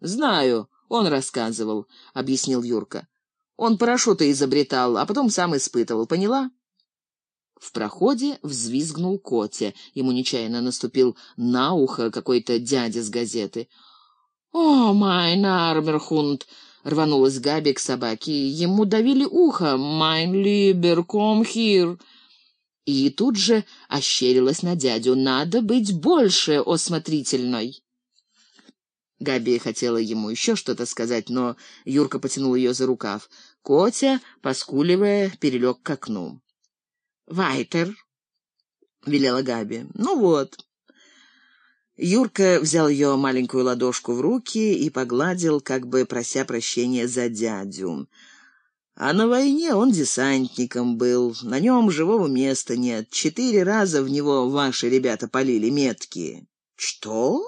Знаю, он рассказывал, — объяснил Юрка. Он парашюты изобретал, а потом сам испытывал, поняла? В проходе взвизгнул Котя. Ему нечаянно наступил на ухо какой-то дядя с газеты. «O, mein armer Hund!» — рванулась Габи к собаке. Ему давили ухо. «Mein Lieber, komm hier!» И тут же ощерилась на дядю. «Надо быть больше осмотрительной!» Габи хотела ему еще что-то сказать, но Юрка потянул ее за рукав. Котя, поскуливая, перелег к окну. «Вайтер», — велела Габи. «Ну вот». Юрка взял ее маленькую ладошку в руки и погладил, как бы прося прощения за дядю. А на войне он десантником был, на нем живого места нет. Четыре раза в него ваши ребята полили меткие. «Что?»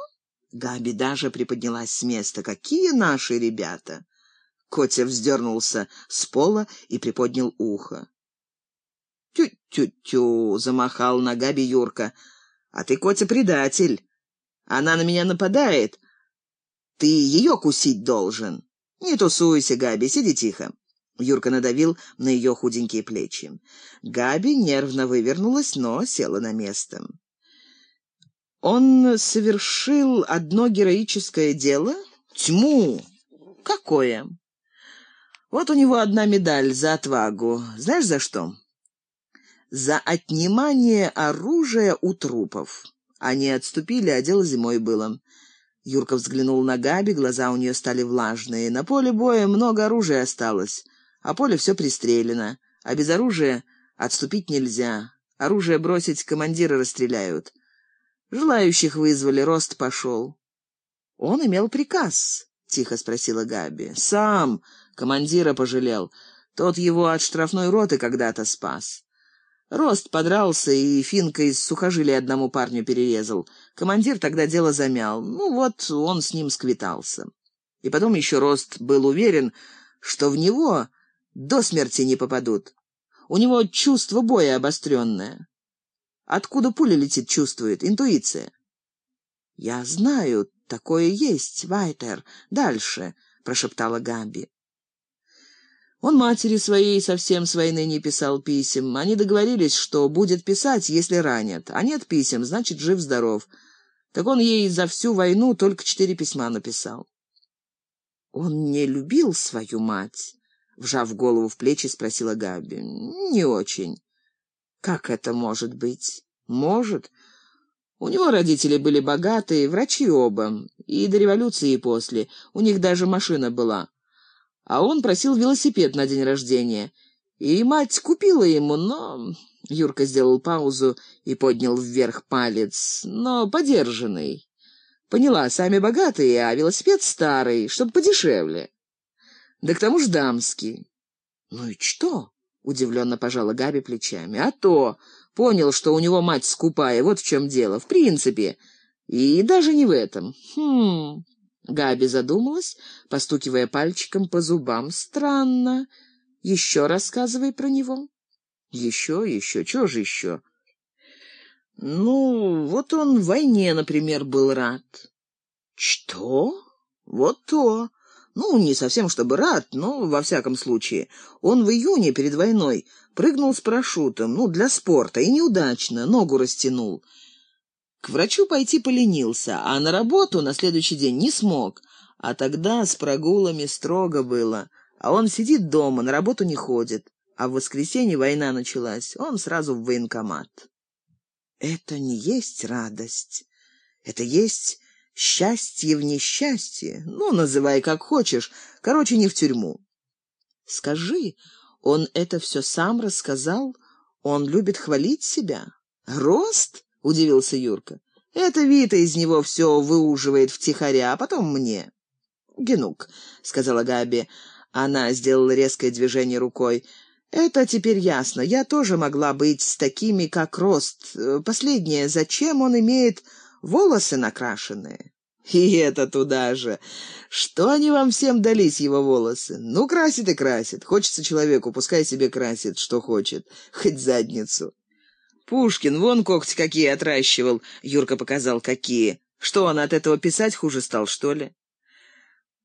Габи даже приподнялась с места. «Какие наши ребята?» Котя вздернулся с пола и приподнял ухо. «Тю-тю-тю!» — замахал на Габи Юрка. «А ты, Котя, предатель. Она на меня нападает. Ты ее кусить должен. Не тусуйся, Габи, сиди тихо». Юрка надавил на ее худенькие плечи. Габи нервно вывернулась, но села на место. Он совершил одно героическое дело? Тьму! Какое? Вот у него одна медаль за отвагу. Знаешь, за что? За отнимание оружия у трупов. Они отступили, а дело зимой было. Юрка взглянул на Габи, глаза у нее стали влажные. На поле боя много оружия осталось, а поле все пристрелено. А без оружия отступить нельзя. Оружие бросить командиры расстреляют. Желающих вызвали, рост пошел. Он имел приказ, тихо спросила Габи. Сам командира пожалел. Тот его от штрафной роты когда-то спас. Рост подрался и финкой из сухожилия одному парню перерезал. Командир тогда дело замял. Ну вот, он с ним сквитался. И потом еще Рост был уверен, что в него до смерти не попадут. У него чувство боя обостренное. Откуда пуля летит, чувствует. Интуиция. «Я знаю, такое есть, Вайтер. Дальше», — прошептала Габи. Он матери своей совсем с войны не писал писем. Они договорились, что будет писать, если ранят. А нет писем, значит, жив-здоров. Так он ей за всю войну только четыре письма написал. Он не любил свою мать? Вжав голову в плечи, спросила Габи. Не очень. Как это может быть? Может. У него родители были богатые, врачи оба, и до революции и после. У них даже машина была. А он просил велосипед на день рождения. И мать купила ему, но... Юрка сделал паузу и поднял вверх палец. Но подержанный. Поняла, сами богатые, а велосипед старый, чтоб подешевле. Да к тому же дамский. Ну и что? — удивленно пожала Габи плечами. «А то! Понял, что у него мать скупая, вот в чем дело. В принципе. И даже не в этом. Хм...» Габи задумалась, постукивая пальчиком по зубам. «Странно. Еще рассказывай про него». «Еще, еще. Чего же еще?» «Ну, вот он в войне, например, был рад». «Что? Вот то!» Ну, не совсем чтобы рад, но во всяком случае. Он в июне перед войной прыгнул с парашютом, ну, для спорта, и неудачно, ногу растянул. К врачу пойти поленился, а на работу на следующий день не смог. А тогда с прогулами строго было. А он сидит дома, на работу не ходит. А в воскресенье война началась, он сразу в военкомат. Это не есть радость. Это есть Счастье в несчастье, ну, называй как хочешь, короче, не в тюрьму. Скажи, он это все сам рассказал? Он любит хвалить себя? Рост? — удивился Юрка. Это Вита из него все выуживает втихаря, а потом мне. Генук, — сказала Габи. Она сделала резкое движение рукой. Это теперь ясно. Я тоже могла быть с такими, как Рост. Последнее, зачем он имеет волосы накрашенные. И это туда же. Что они вам всем дались, его волосы? Ну, красит и красит. Хочется человеку, пускай себе красит, что хочет. Хоть задницу. Пушкин вон когти какие отращивал. Юрка показал, какие. Что, он от этого писать хуже стал, что ли?